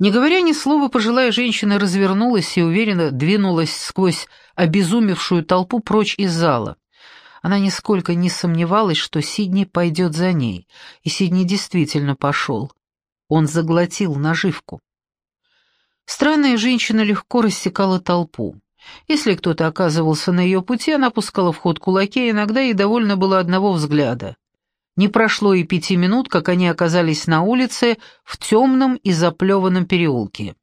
Не говоря ни слова, пожилая женщина развернулась и уверенно двинулась сквозь обезумевшую толпу прочь из зала. Она нисколько не сомневалась, что Сидни пойдет за ней, и Сидни действительно пошел. Он заглотил наживку. Странная женщина легко рассекала толпу. Если кто-то оказывался на ее пути, она пускала в ход кулаки, иногда ей довольно было одного взгляда. Не прошло и пяти минут, как они оказались на улице в темном и заплеванном переулке.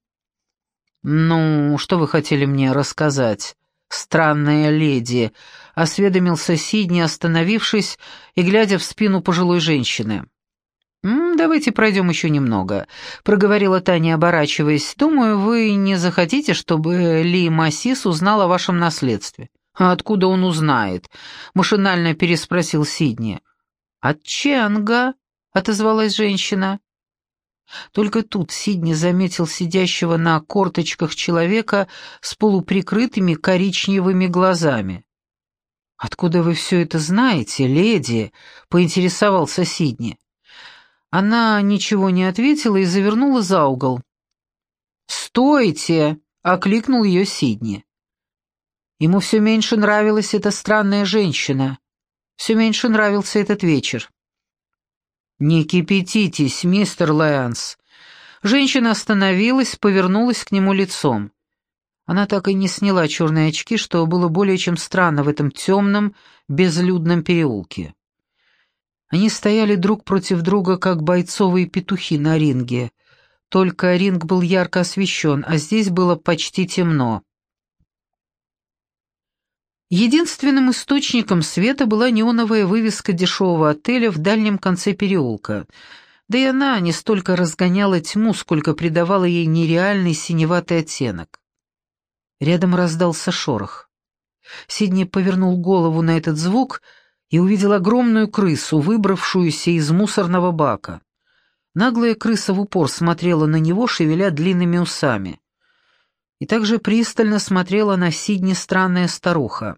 «Ну, что вы хотели мне рассказать, странная леди?» — осведомился Сидни, остановившись и глядя в спину пожилой женщины. «Давайте пройдем еще немного», — проговорила Таня, оборачиваясь. «Думаю, вы не захотите, чтобы Ли Массис узнал о вашем наследстве». «А откуда он узнает?» — машинально переспросил Сидни. «От Ченга», — отозвалась женщина. Только тут Сидни заметил сидящего на корточках человека с полуприкрытыми коричневыми глазами. «Откуда вы все это знаете, леди?» — поинтересовался Сидни. Она ничего не ответила и завернула за угол. «Стойте!» — окликнул ее Сидни. Ему все меньше нравилась эта странная женщина, все меньше нравился этот вечер. «Не кипятитесь, мистер Лэнс». Женщина остановилась, повернулась к нему лицом. Она так и не сняла черные очки, что было более чем странно в этом темном, безлюдном переулке. Они стояли друг против друга, как бойцовые петухи на ринге. Только ринг был ярко освещен, а здесь было почти темно. Единственным источником света была неоновая вывеска дешевого отеля в дальнем конце переулка. Да и она не столько разгоняла тьму, сколько придавала ей нереальный синеватый оттенок. Рядом раздался шорох. Сидни повернул голову на этот звук — и увидел огромную крысу, выбравшуюся из мусорного бака. Наглая крыса в упор смотрела на него, шевеля длинными усами. И также пристально смотрела на Сидни странная старуха.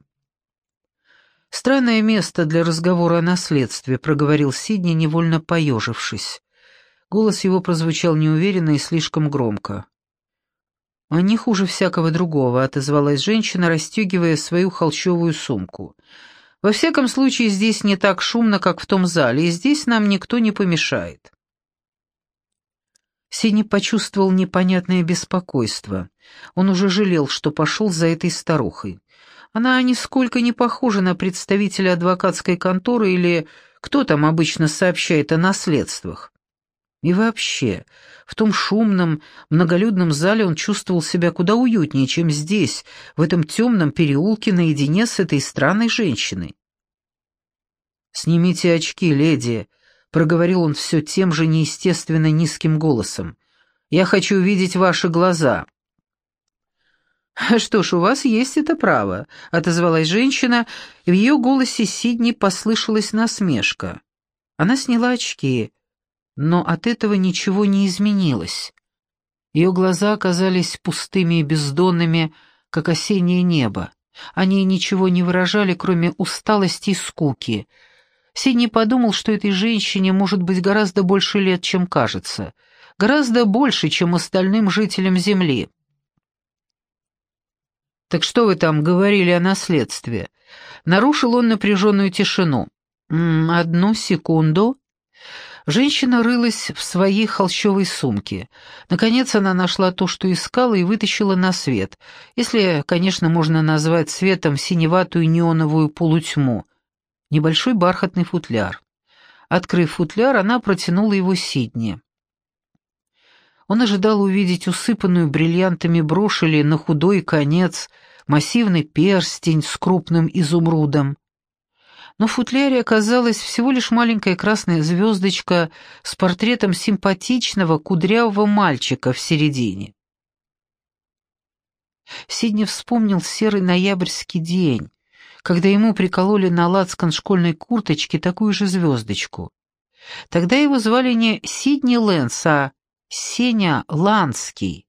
«Странное место для разговора о наследстве», — проговорил Сидни, невольно поежившись. Голос его прозвучал неуверенно и слишком громко. «А не хуже всякого другого», — отозвалась женщина, расстегивая свою холщовую сумку. «Я во всяком случае, здесь не так шумно, как в том зале, и здесь нам никто не помешает. Синий почувствовал непонятное беспокойство. Он уже жалел, что пошел за этой старухой. Она нисколько не похожа на представителя адвокатской конторы или кто там обычно сообщает о наследствах. И вообще, в том шумном, многолюдном зале он чувствовал себя куда уютнее, чем здесь, в этом темном переулке наедине с этой странной женщиной. «Снимите очки, леди», — проговорил он все тем же неестественно низким голосом. «Я хочу увидеть ваши глаза». «Что ж, у вас есть это право», — отозвалась женщина, и в ее голосе Сидни послышалась насмешка. Она сняла очки но от этого ничего не изменилось. Ее глаза оказались пустыми и бездонными, как осеннее небо. Они ничего не выражали, кроме усталости и скуки. Сидни подумал, что этой женщине может быть гораздо больше лет, чем кажется. Гораздо больше, чем остальным жителям Земли. «Так что вы там говорили о наследстве?» Нарушил он напряженную тишину. «Одну секунду», Женщина рылась в своей холщовой сумке. Наконец она нашла то, что искала, и вытащила на свет, если, конечно, можно назвать светом синеватую неоновую полутьму. Небольшой бархатный футляр. Открыв футляр, она протянула его Сидни. Он ожидал увидеть усыпанную бриллиантами брошь или на худой конец массивный перстень с крупным изумрудом но в футляре оказалась всего лишь маленькая красная звездочка с портретом симпатичного кудрявого мальчика в середине. Сидни вспомнил серый ноябрьский день, когда ему прикололи на лацкан школьной курточки такую же звездочку. Тогда его звали не Сидни Лэнс, а Сеня Ланский.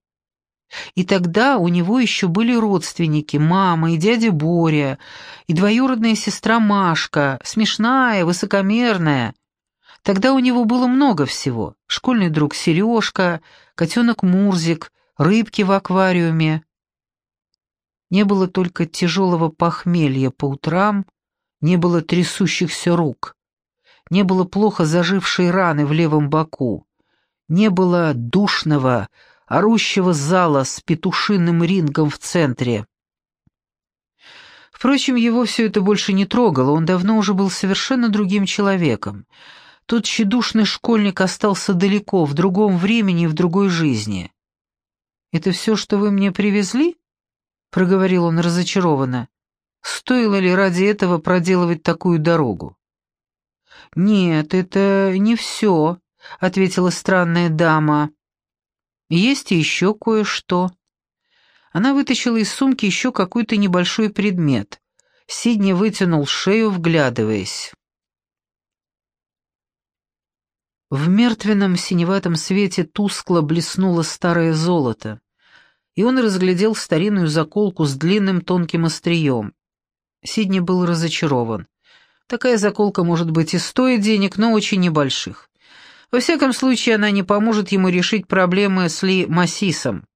И тогда у него еще были родственники, мама и дядя Боря, и двоюродная сестра Машка, смешная, высокомерная. Тогда у него было много всего. Школьный друг Сережка, котенок Мурзик, рыбки в аквариуме. Не было только тяжелого похмелья по утрам, не было трясущихся рук, не было плохо зажившей раны в левом боку, не было душного, орущего зала с петушиным рингом в центре. Впрочем, его все это больше не трогало, он давно уже был совершенно другим человеком. Тот тщедушный школьник остался далеко, в другом времени, в другой жизни. «Это все, что вы мне привезли?» — проговорил он разочарованно. «Стоило ли ради этого проделывать такую дорогу?» «Нет, это не все», — ответила странная дама. «Есть еще кое-что». Она вытащила из сумки еще какой-то небольшой предмет. Сидни вытянул шею, вглядываясь. В мертвенном синеватом свете тускло блеснуло старое золото, и он разглядел старинную заколку с длинным тонким острием. Сидни был разочарован. Такая заколка может быть и стоит денег, но очень небольших. Во всяком случае, она не поможет ему решить проблемы с Ли Массисом.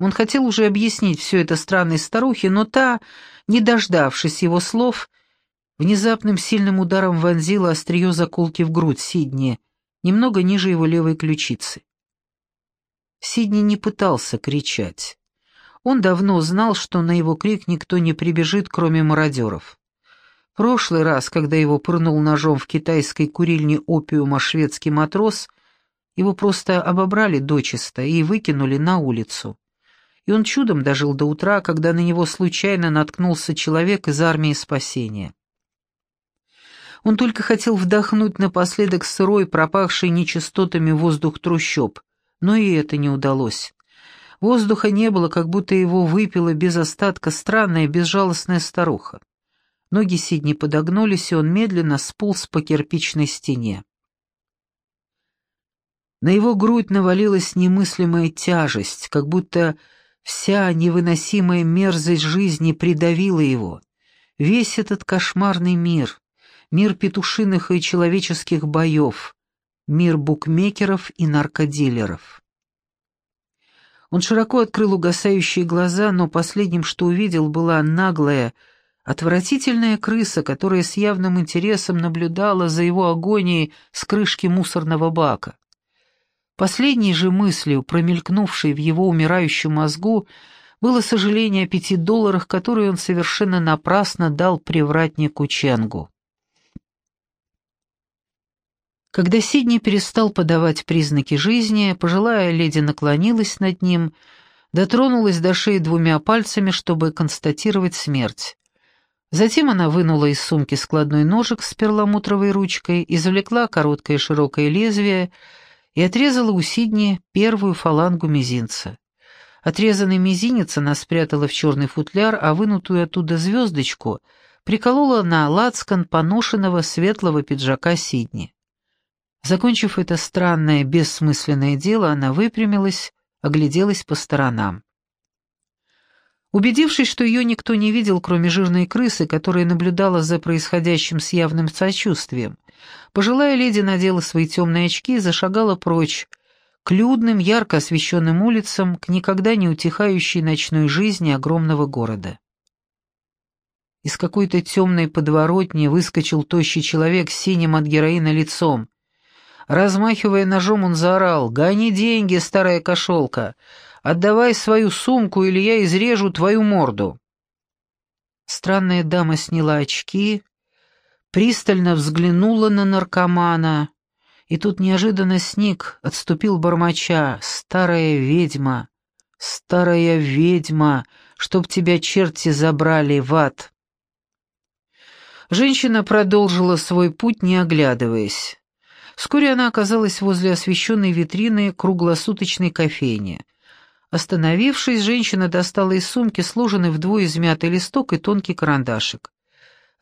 Он хотел уже объяснить все это странной старухе, но та, не дождавшись его слов, внезапным сильным ударом вонзила острие заколки в грудь Сидни, немного ниже его левой ключицы. Сидни не пытался кричать. Он давно знал, что на его крик никто не прибежит, кроме мародеров. Прошлый раз, когда его пырнул ножом в китайской курильне опиума шведский матрос, его просто обобрали дочисто и выкинули на улицу и он чудом дожил до утра, когда на него случайно наткнулся человек из армии спасения. Он только хотел вдохнуть напоследок сырой, пропахший нечистотами воздух трущоб, но и это не удалось. Воздуха не было, как будто его выпила без остатка странная безжалостная старуха. Ноги Сидни подогнулись, и он медленно сполз по кирпичной стене. На его грудь навалилась немыслимая тяжесть, как будто Вся невыносимая мерзость жизни придавила его. Весь этот кошмарный мир, мир петушиных и человеческих боев, мир букмекеров и наркодилеров. Он широко открыл угасающие глаза, но последним, что увидел, была наглая, отвратительная крыса, которая с явным интересом наблюдала за его агонией с крышки мусорного бака. Последней же мыслью, промелькнувшей в его умирающем мозгу, было сожаление о пяти долларах, которые он совершенно напрасно дал привратнику Ченгу. Когда Сидни перестал подавать признаки жизни, пожилая леди наклонилась над ним, дотронулась до шеи двумя пальцами, чтобы констатировать смерть. Затем она вынула из сумки складной ножик с перламутровой ручкой, извлекла короткое широкое лезвие — и отрезала у Сидни первую фалангу мизинца. Отрезанный мизинец она спрятала в черный футляр, а вынутую оттуда звездочку приколола на лацкан поношенного светлого пиджака Сидни. Закончив это странное, бессмысленное дело, она выпрямилась, огляделась по сторонам. Убедившись, что ее никто не видел, кроме жирной крысы, которая наблюдала за происходящим с явным сочувствием, пожилая леди надела свои темные очки и зашагала прочь, к людным, ярко освещенным улицам, к никогда не утихающей ночной жизни огромного города. Из какой-то темной подворотни выскочил тощий человек с синим от героина лицом. Размахивая ножом, он заорал «Гони деньги, старая кошелка! Отдавай свою сумку, или я изрежу твою морду». Странная дама сняла очки, пристально взглянула на наркомана, и тут неожиданно сник, отступил бормоча, «Старая ведьма, старая ведьма, чтоб тебя черти забрали в ад!» Женщина продолжила свой путь, не оглядываясь. Вскоре она оказалась возле освещенной витрины круглосуточной кофейни. Остановившись, женщина достала из сумки сложенный вдвое измятый листок и тонкий карандашик.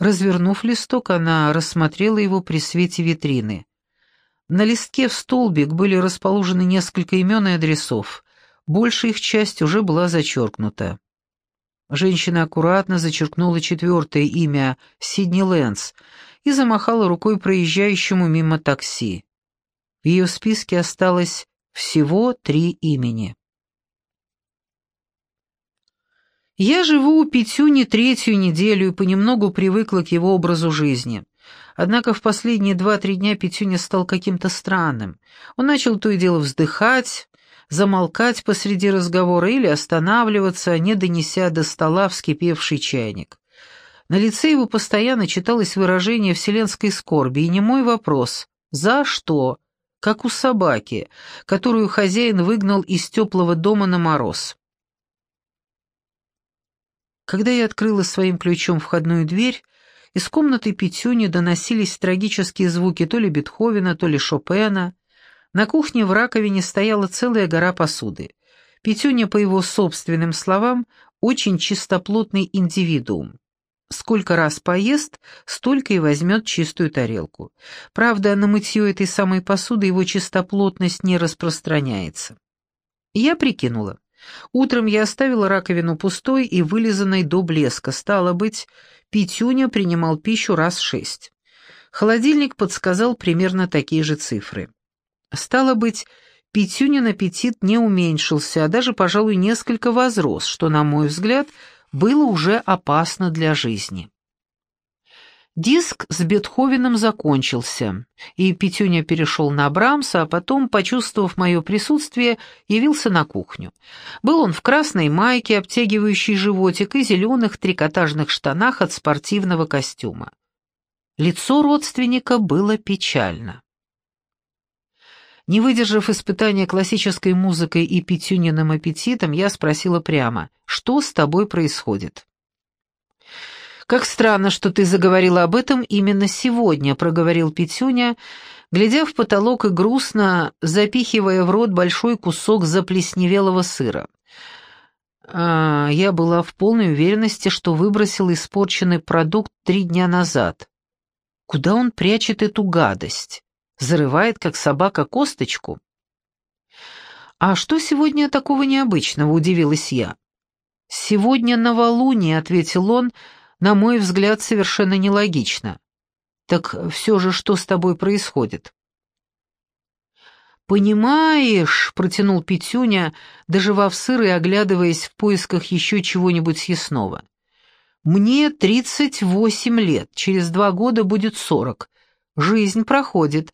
Развернув листок, она рассмотрела его при свете витрины. На листке в столбик были расположены несколько имен и адресов. Большая их часть уже была зачеркнута. Женщина аккуратно зачеркнула четвертое имя — Сидни Лэнс, и замахала рукой проезжающему мимо такси. В ее списке осталось всего три имени. Я живу у Петюни третью неделю и понемногу привыкла к его образу жизни. Однако в последние два-три дня Петюня стал каким-то странным. Он начал то и дело вздыхать, замолкать посреди разговора или останавливаться, не донеся до стола вскипевший чайник. На лице его постоянно читалось выражение вселенской скорби и немой вопрос «За что?», как у собаки, которую хозяин выгнал из теплого дома на мороз. Когда я открыла своим ключом входную дверь, из комнаты Петюни доносились трагические звуки то ли Бетховена, то ли Шопена. На кухне в раковине стояла целая гора посуды. Петюня, по его собственным словам, очень чистоплотный индивидуум. Сколько раз поест, столько и возьмет чистую тарелку. Правда, на мытье этой самой посуды его чистоплотность не распространяется. Я прикинула. Утром я оставила раковину пустой и вылизанной до блеска. Стало быть, Петюня принимал пищу раз шесть. Холодильник подсказал примерно такие же цифры. Стало быть, Петюнин аппетит не уменьшился, а даже, пожалуй, несколько возрос, что, на мой взгляд, было уже опасно для жизни. Диск с Бетховеном закончился, и Петюня перешел на Брамса, а потом, почувствовав мое присутствие, явился на кухню. Был он в красной майке, обтягивающей животик, и зеленых трикотажных штанах от спортивного костюма. Лицо родственника было печально. Не выдержав испытания классической музыкой и Петюниным аппетитом, я спросила прямо, что с тобой происходит? «Как странно, что ты заговорила об этом именно сегодня», — проговорил Петюня, глядя в потолок и грустно запихивая в рот большой кусок заплесневелого сыра. А, я была в полной уверенности, что выбросил испорченный продукт три дня назад. Куда он прячет эту гадость? Зарывает, как собака, косточку? «А что сегодня такого необычного?» — удивилась я. «Сегодня новолуние», — ответил он, — на мой взгляд, совершенно нелогично. Так все же что с тобой происходит? «Понимаешь», — протянул Петюня, доживав сыр и оглядываясь в поисках еще чего-нибудь съестного. «Мне тридцать восемь лет, через два года будет сорок. Жизнь проходит».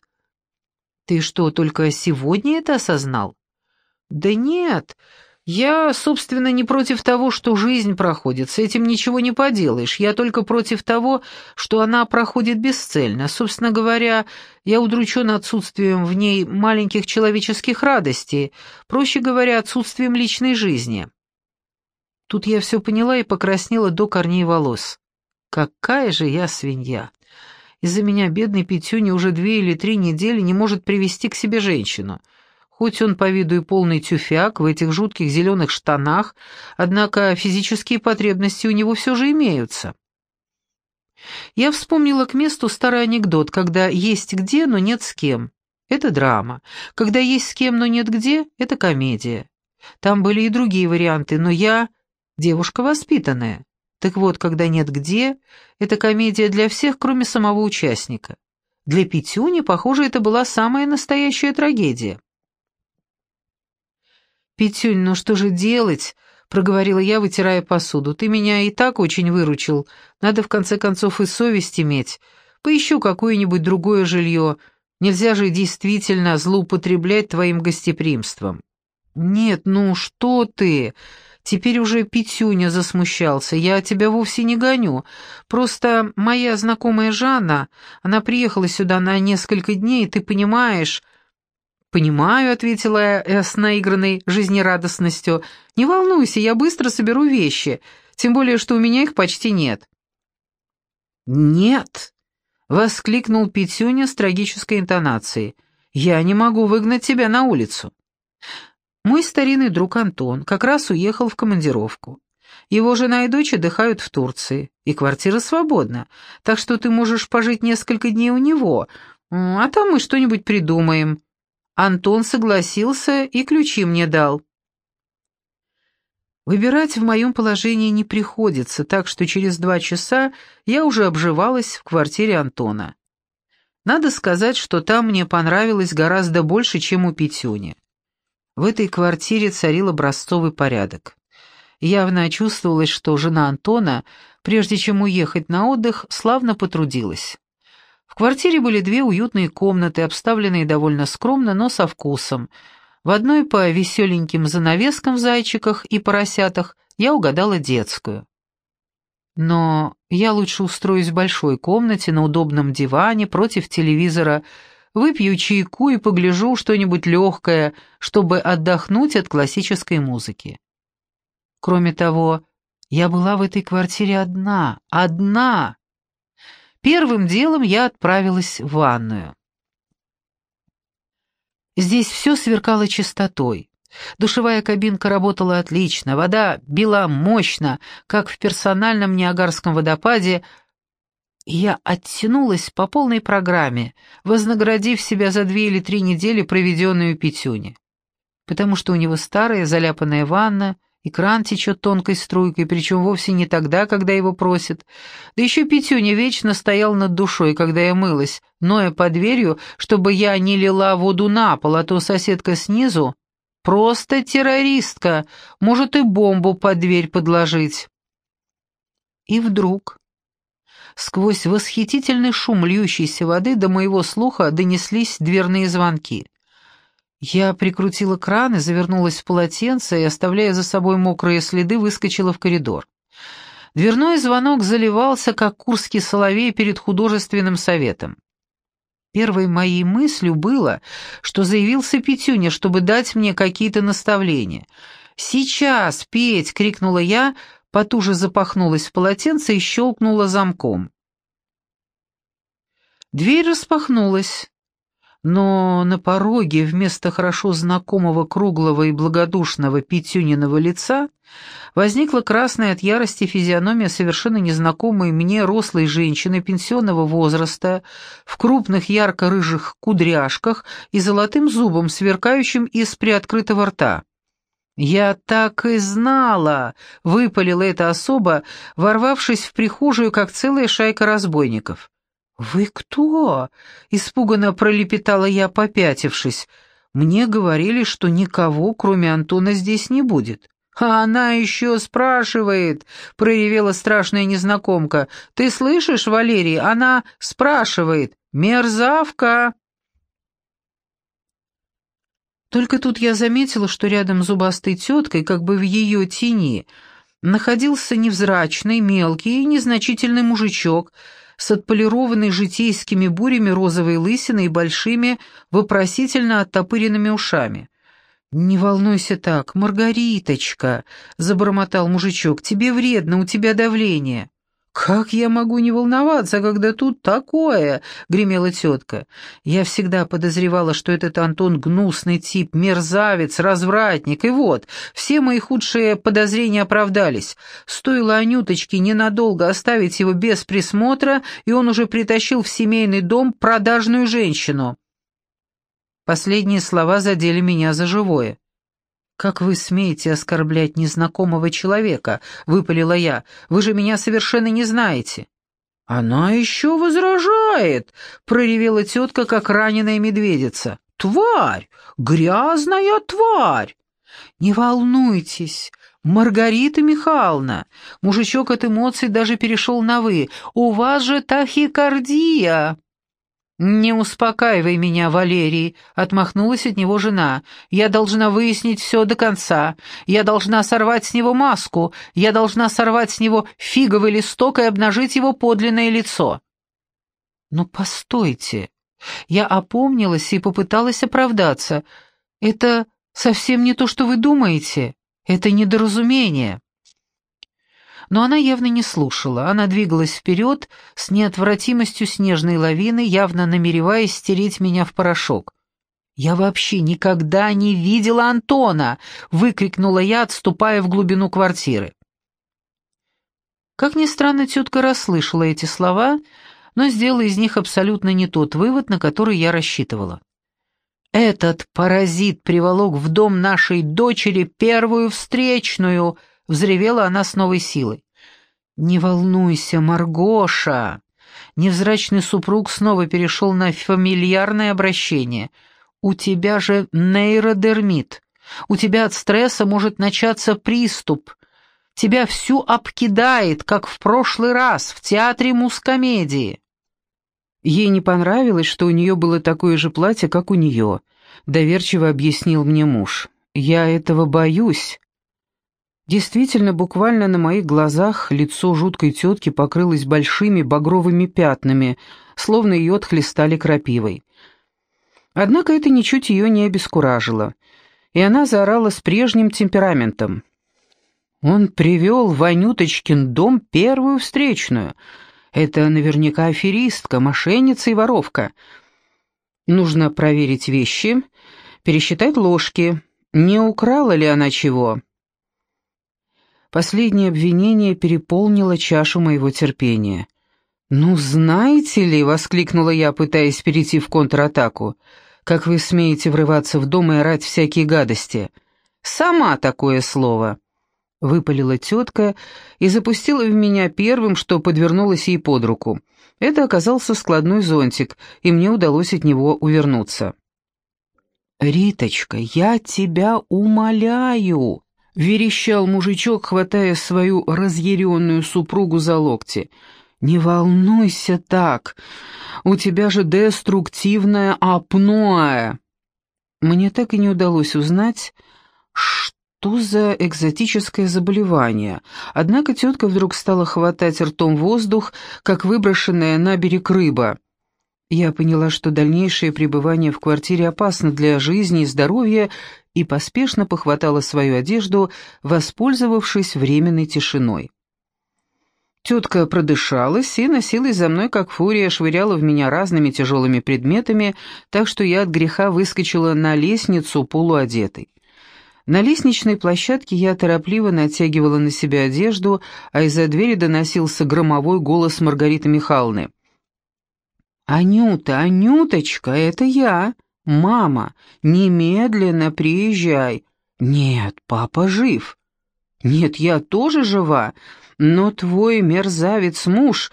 «Ты что, только сегодня это осознал?» «Да нет, я, собственно, не против того, что жизнь проходит, с этим ничего не поделаешь. Я только против того, что она проходит бесцельно. Собственно говоря, я удручен отсутствием в ней маленьких человеческих радостей, проще говоря, отсутствием личной жизни. Тут я все поняла и покраснела до корней волос. Какая же я свинья! Из-за меня бедный Петюня уже две или три недели не может привести к себе женщину — Хоть он по виду и полный тюфяк в этих жутких зеленых штанах, однако физические потребности у него все же имеются. Я вспомнила к месту старый анекдот, когда есть где, но нет с кем. Это драма. Когда есть с кем, но нет где, это комедия. Там были и другие варианты, но я девушка воспитанная. Так вот, когда нет где, это комедия для всех, кроме самого участника. Для Петюни, похоже, это была самая настоящая трагедия. «Петюнь, ну что же делать?» — проговорила я, вытирая посуду. «Ты меня и так очень выручил. Надо в конце концов и совесть иметь. Поищу какое-нибудь другое жилье. Нельзя же действительно злоупотреблять твоим гостеприимством». «Нет, ну что ты?» Теперь уже Петюня засмущался. «Я тебя вовсе не гоню. Просто моя знакомая Жанна, она приехала сюда на несколько дней, ты понимаешь...» «Понимаю», — ответила я с наигранной жизнерадостностью. «Не волнуйся, я быстро соберу вещи, тем более, что у меня их почти нет». «Нет», — воскликнул Петюня с трагической интонацией. «Я не могу выгнать тебя на улицу». Мой старинный друг Антон как раз уехал в командировку. Его жена и дочь отдыхают в Турции, и квартира свободна, так что ты можешь пожить несколько дней у него, а там мы что-нибудь придумаем. Антон согласился и ключи мне дал. Выбирать в моем положении не приходится, так что через два часа я уже обживалась в квартире Антона. Надо сказать, что там мне понравилось гораздо больше, чем у Петюни. В этой квартире царил образцовый порядок. Явно чувствовалось, что жена Антона, прежде чем уехать на отдых, славно потрудилась. Квартире были две уютные комнаты, обставленные довольно скромно, но со вкусом – в одной по веселеньким занавескам в зайчиках и поросятах я угадала детскую. Но я лучше устроюсь в большой комнате на удобном диване против телевизора, выпью чайку и погляжу что-нибудь легкое, чтобы отдохнуть от классической музыки. Кроме того, я была в этой квартире одна, одна. Первым делом я отправилась в ванную. Здесь все сверкало чистотой. Душевая кабинка работала отлично, вода била мощно, как в персональном Ниагарском водопаде. Я оттянулась по полной программе, вознаградив себя за две или три недели, проведенную Петюни. Потому что у него старая заляпанная ванна, и кран течет тонкой струйкой, причем вовсе не тогда, когда его просят. Да еще Петюня вечно стоял над душой, когда я мылась, ноя под дверью, чтобы я не лила воду на пол, а то соседка снизу просто террористка, может и бомбу под дверь подложить. И вдруг... Сквозь восхитительный шум льющейся воды до моего слуха донеслись дверные звонки. Я прикрутила кран и завернулась в полотенце и, оставляя за собой мокрые следы, выскочила в коридор. Дверной звонок заливался, как курский соловей перед художественным советом. Первой моей мыслью было, что заявился Петюня, чтобы дать мне какие-то наставления. «Сейчас, Петь!» — крикнула я, потуже запахнулась в полотенце и щелкнула замком. Дверь распахнулась но на пороге вместо хорошо знакомого круглого и благодушного Петюниного лица возникла красная от ярости физиономия совершенно незнакомой мне рослой женщины пенсионного возраста в крупных ярко-рыжих кудряшках и золотым зубом, сверкающим из приоткрытого рта. «Я так и знала!» — выпалила эта особа, ворвавшись в прихожую, как целая шайка разбойников. «Вы кто?» — испуганно пролепетала я, попятившись. «Мне говорили, что никого, кроме Антона, здесь не будет». «А она еще спрашивает», — проревела страшная незнакомка. «Ты слышишь, Валерий? Она спрашивает. Мерзавка!» Только тут я заметила, что рядом с зубастой теткой, как бы в ее тени, находился невзрачный, мелкий и незначительный мужичок — с отполированной житейскими бурями розовой лысиной и большими, вопросительно оттопыренными ушами. «Не волнуйся так, Маргариточка», — забормотал мужичок, — «тебе вредно, у тебя давление». «Как я могу не волноваться, когда тут такое?» — гремела тетка. «Я всегда подозревала, что этот Антон гнусный тип, мерзавец, развратник, и вот, все мои худшие подозрения оправдались. Стоило Анюточке ненадолго оставить его без присмотра, и он уже притащил в семейный дом продажную женщину». Последние слова задели меня за живое. «Как вы смеете оскорблять незнакомого человека?» — выпалила я. «Вы же меня совершенно не знаете». «Она еще возражает!» — проревела тетка, как раненая медведица. «Тварь! Грязная тварь!» «Не волнуйтесь, Маргарита Михайловна!» Мужичок от эмоций даже перешел на «вы». «У вас же тахикардия!» «Не успокаивай меня, Валерий», — отмахнулась от него жена. «Я должна выяснить все до конца. Я должна сорвать с него маску. Я должна сорвать с него фиговый листок и обнажить его подлинное лицо». «Ну, постойте». Я опомнилась и попыталась оправдаться. «Это совсем не то, что вы думаете. Это недоразумение» но она явно не слушала. Она двигалась вперед с неотвратимостью снежной лавины, явно намереваясь стереть меня в порошок. «Я вообще никогда не видела Антона!» — выкрикнула я, отступая в глубину квартиры. Как ни странно, тетка расслышала эти слова, но сделала из них абсолютно не тот вывод, на который я рассчитывала. «Этот паразит приволок в дом нашей дочери первую встречную!» — взревела она с новой силой. «Не волнуйся, Маргоша!» Невзрачный супруг снова перешел на фамильярное обращение. «У тебя же нейродермит. У тебя от стресса может начаться приступ. Тебя всю обкидает, как в прошлый раз в театре мускомедии». Ей не понравилось, что у нее было такое же платье, как у нее. Доверчиво объяснил мне муж. «Я этого боюсь». Действительно, буквально на моих глазах лицо жуткой тетки покрылось большими багровыми пятнами, словно ее отхлестали крапивой. Однако это ничуть ее не обескуражило, и она заорала с прежним темпераментом. Он привел в Анюточкин дом первую встречную. Это наверняка аферистка, мошенница и воровка. Нужно проверить вещи, пересчитать ложки, не украла ли она чего. Последнее обвинение переполнило чашу моего терпения. «Ну, знаете ли», — воскликнула я, пытаясь перейти в контратаку, «как вы смеете врываться в дом и орать всякие гадости?» «Сама такое слово», — выпалила тетка и запустила в меня первым, что подвернулось ей под руку. Это оказался складной зонтик, и мне удалось от него увернуться. «Риточка, я тебя умоляю!» Верещал мужичок, хватая свою разъяренную супругу за локти. «Не волнуйся так, у тебя же деструктивное апноэ». Мне так и не удалось узнать, что за экзотическое заболевание, однако тетка вдруг стала хватать ртом воздух, как выброшенная на берег рыба. Я поняла, что дальнейшее пребывание в квартире опасно для жизни и здоровья, и поспешно похватала свою одежду, воспользовавшись временной тишиной. Тетка продышалась и носилась за мной, как фурия, швыряла в меня разными тяжелыми предметами, так что я от греха выскочила на лестницу полуодетой. На лестничной площадке я торопливо натягивала на себя одежду, а из-за двери доносился громовой голос Маргариты Михайловны. «Анюта, Анюточка, это я, мама, немедленно приезжай». «Нет, папа жив». «Нет, я тоже жива, но твой мерзавец-муж...»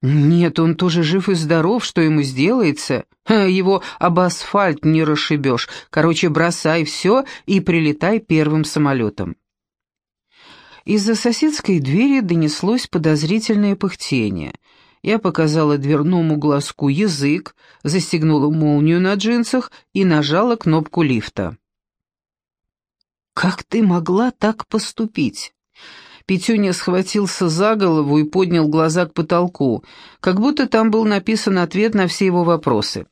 «Нет, он тоже жив и здоров, что ему сделается? Его об асфальт не расшибешь. Короче, бросай все и прилетай первым самолетом». Из-за соседской двери донеслось подозрительное пыхтение — я показала дверному глазку язык, застегнула молнию на джинсах и нажала кнопку лифта. «Как ты могла так поступить?» Петюня схватился за голову и поднял глаза к потолку, как будто там был написан ответ на все его вопросы.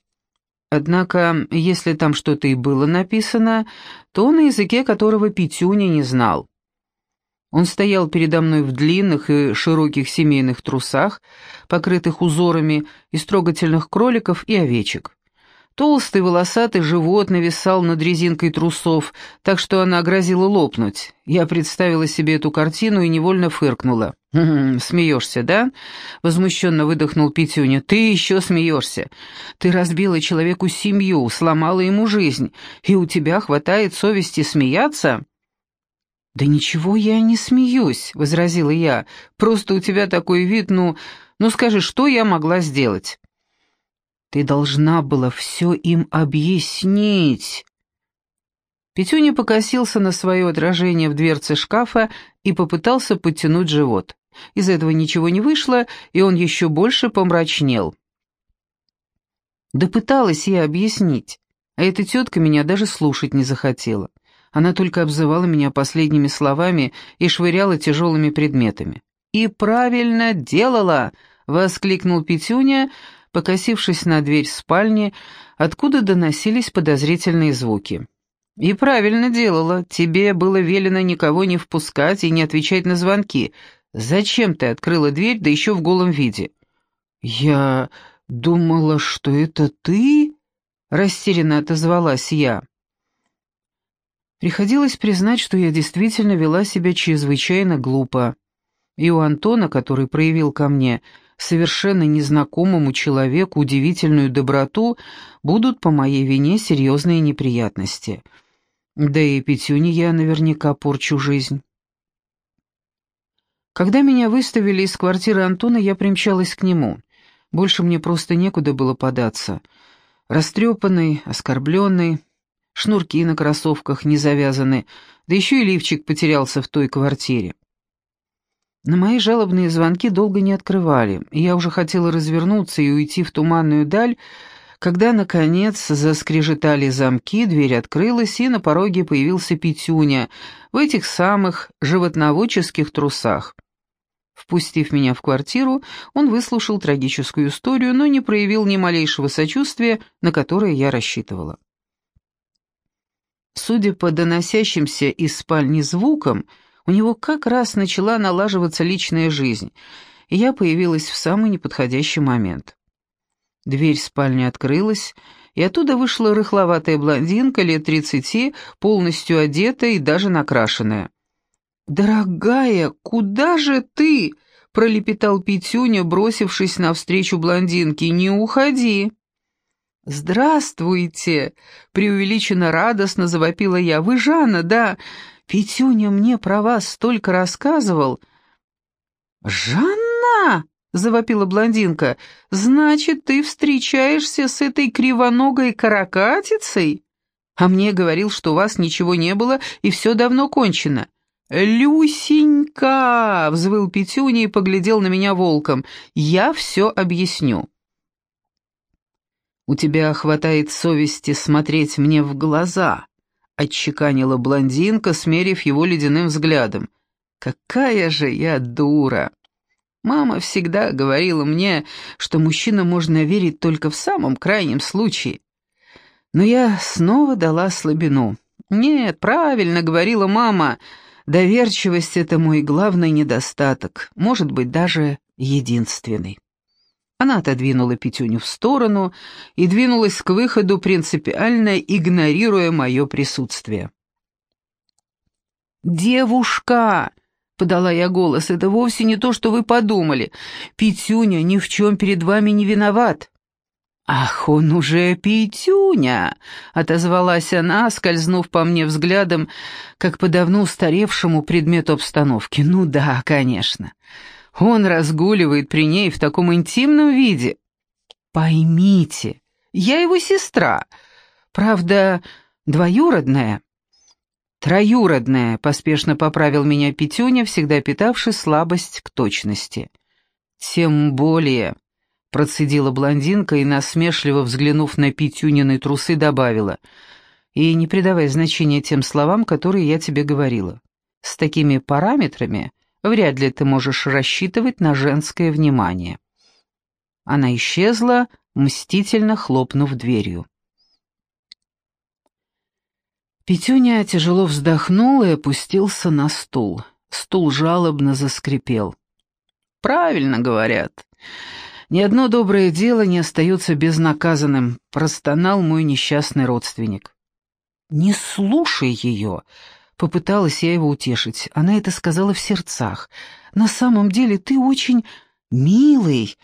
Однако, если там что-то и было написано, то на языке которого Петюня не знал. Он стоял передо мной в длинных и широких семейных трусах, покрытых узорами из трогательных кроликов и овечек. Толстый волосатый живот нависал над резинкой трусов, так что она грозила лопнуть. Я представила себе эту картину и невольно фыркнула. «Хм, «Смеешься, да?» — возмущенно выдохнул Петюня. «Ты еще смеешься. Ты разбила человеку семью, сломала ему жизнь, и у тебя хватает совести смеяться?» «Да ничего я не смеюсь», — возразила я. «Просто у тебя такой вид, ну... Ну скажи, что я могла сделать?» «Ты должна была все им объяснить». Петюня покосился на свое отражение в дверце шкафа и попытался подтянуть живот. Из этого ничего не вышло, и он еще больше помрачнел. Да пыталась я объяснить, а эта тетка меня даже слушать не захотела. Она только обзывала меня последними словами и швыряла тяжелыми предметами. «И правильно делала!» — воскликнул Петюня, покосившись на дверь спальни, откуда доносились подозрительные звуки. «И правильно делала. Тебе было велено никого не впускать и не отвечать на звонки. Зачем ты открыла дверь, да еще в голом виде?» «Я думала, что это ты?» — растерянно отозвалась я. Приходилось признать, что я действительно вела себя чрезвычайно глупо. И у Антона, который проявил ко мне, совершенно незнакомому человеку, удивительную доброту, будут по моей вине серьезные неприятности. Да и Петюне я наверняка порчу жизнь. Когда меня выставили из квартиры Антона, я примчалась к нему. Больше мне просто некуда было податься. Растрепанный, оскорбленный, шнурки на кроссовках не завязаны, да еще и лифчик потерялся в той квартире. На мои жалобные звонки долго не открывали, и я уже хотела развернуться и уйти в туманную даль, когда, наконец, заскрежетали замки, дверь открылась, и на пороге появился Петюня в этих самых животноводческих трусах. Впустив меня в квартиру, он выслушал трагическую историю, но не проявил ни малейшего сочувствия, на которое я рассчитывала. Судя по доносящимся из спальни звукам, у него как раз начала налаживаться личная жизнь, и я появилась в самый неподходящий момент. Дверь спальни открылась, и оттуда вышла рыхловатая блондинка лет тридцати, полностью одетая и даже накрашенная. «Дорогая, куда же ты?» — пролепетал Петюня, бросившись навстречу блондинке. «Не уходи!» «Здравствуйте!» — преувеличенно радостно завопила я. «Вы Жанна, да? Петюня мне про вас столько рассказывал». «Жанна!» — завопила блондинка. «Значит, ты встречаешься с этой кривоногой каракатицей?» А мне говорил, что у вас ничего не было и все давно кончено. «Люсенька!» — взвыл Петюня и поглядел на меня волком. «Я все объясню». «У тебя хватает совести смотреть мне в глаза», — отчеканила блондинка, смерив его ледяным взглядом. «Какая же я дура!» Мама всегда говорила мне, что мужчинам можно верить только в самом крайнем случае. Но я снова дала слабину. «Нет, правильно говорила мама, доверчивость — это мой главный недостаток, может быть, даже единственный». Она отодвинула Петюню в сторону и двинулась к выходу, принципиально игнорируя мое присутствие. «Девушка!» — подала я голос. «Это вовсе не то, что вы подумали. Петюня ни в чем перед вами не виноват». «Ах, он уже Петюня!» — отозвалась она, скользнув по мне взглядом, как по давно устаревшему предмету обстановки. «Ну да, конечно. Он разгуливает при ней в таком интимном виде. Поймите, я его сестра. Правда, двоюродная. Троюродная, поспешно поправил меня Петюня, всегда питавший слабость к точности. Тем более, процедила блондинка и, насмешливо взглянув на Петюнины трусы, добавила, и не придавая значения тем словам, которые я тебе говорила. С такими параметрами вряд ли ты можешь рассчитывать на женское внимание». Она исчезла, мстительно хлопнув дверью. Петюня тяжело вздохнул и опустился на стул. Стул жалобно заскрипел. «Правильно говорят. Ни одно доброе дело не остается безнаказанным», — простонал мой несчастный родственник. «Не слушай ее», Попыталась я его утешить. Она это сказала в сердцах. «На самом деле ты очень милый.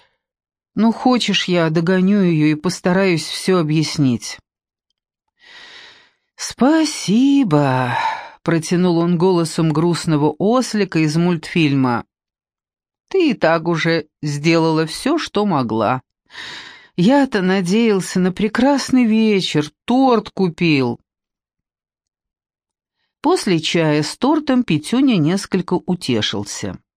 Ну, хочешь, я догоню ее и постараюсь все объяснить». «Спасибо», — протянул он голосом грустного ослика из мультфильма. «Ты и так уже сделала все, что могла. Я-то надеялся на прекрасный вечер, торт купил». После чая с тортом Петюня несколько утешился.